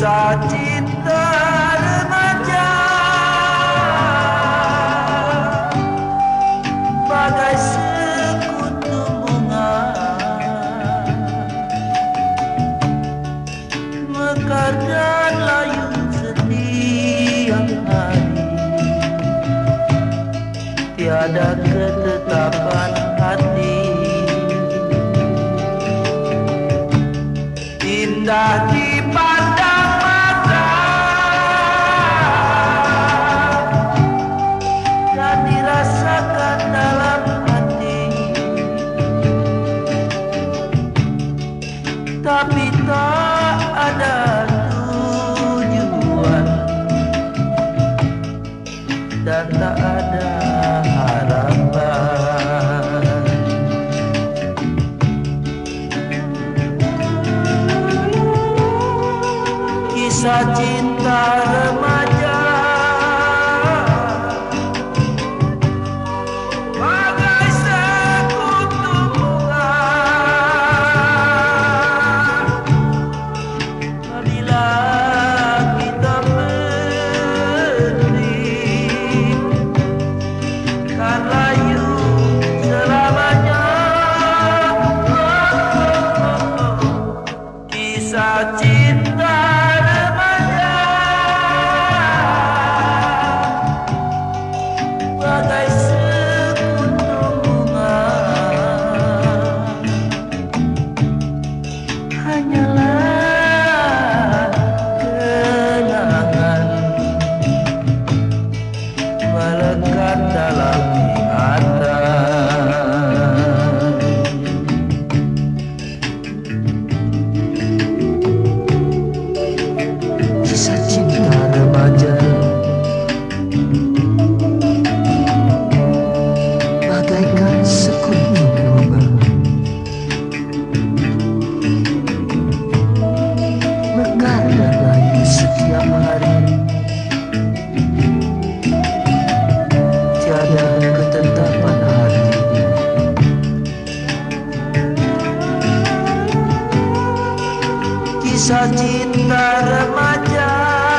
kisah cinta remaja. Bagai sekutu bunga. Mekar dan layu setiap hari. Tiada ketetapan hati. Indah di pantai kisah cinta remaja. kita remaja.